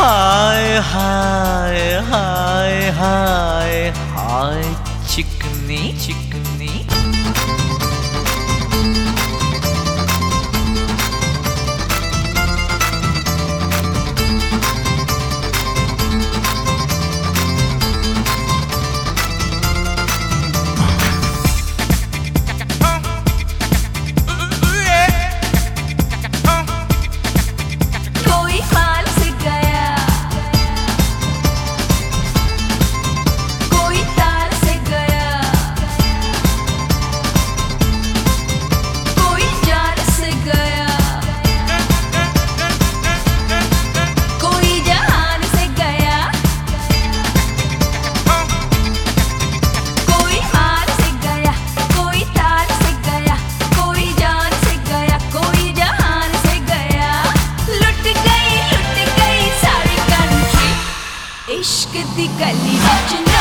Hi, hi, hi, hi, hi, chickney, chickney. look the gully.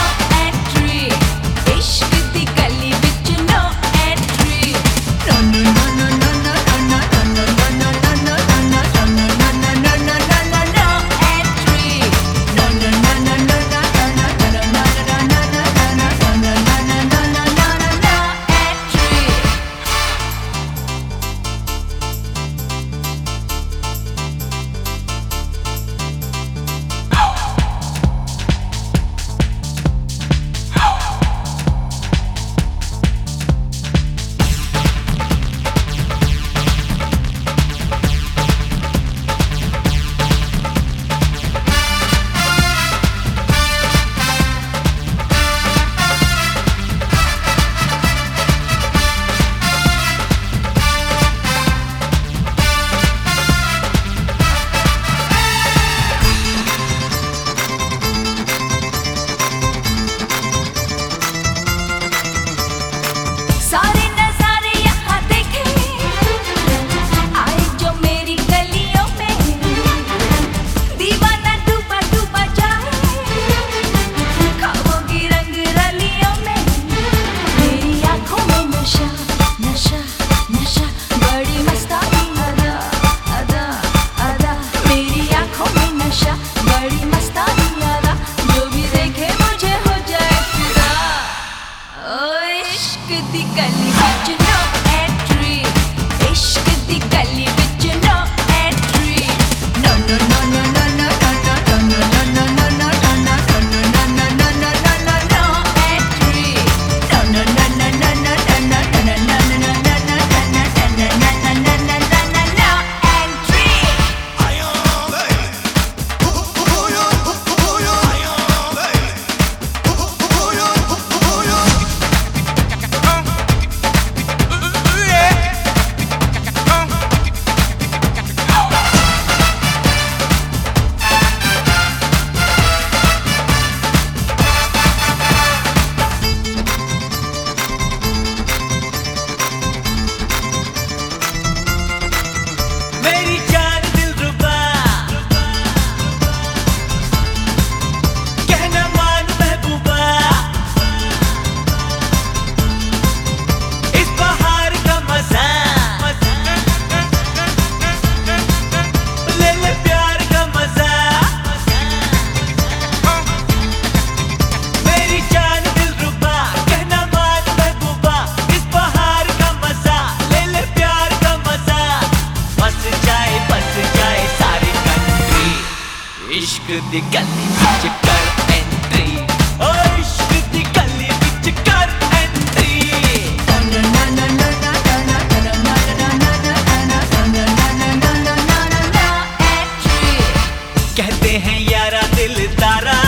कहते हैं यारा दिलदारा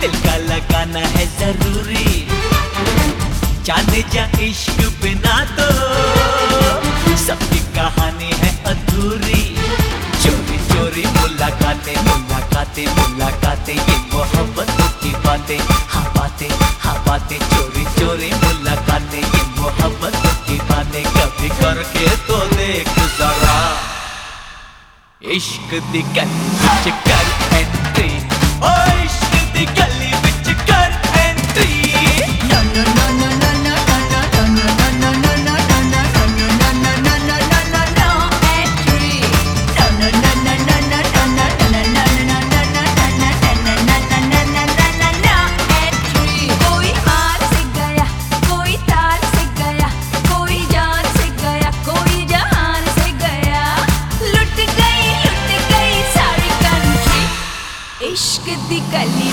दिल का लगाना है ज़रूरी जाने जा इश्क बंद करके तो देख जरा। इश्क दिकल गल कर ओ इश्क दिकल Musical.ly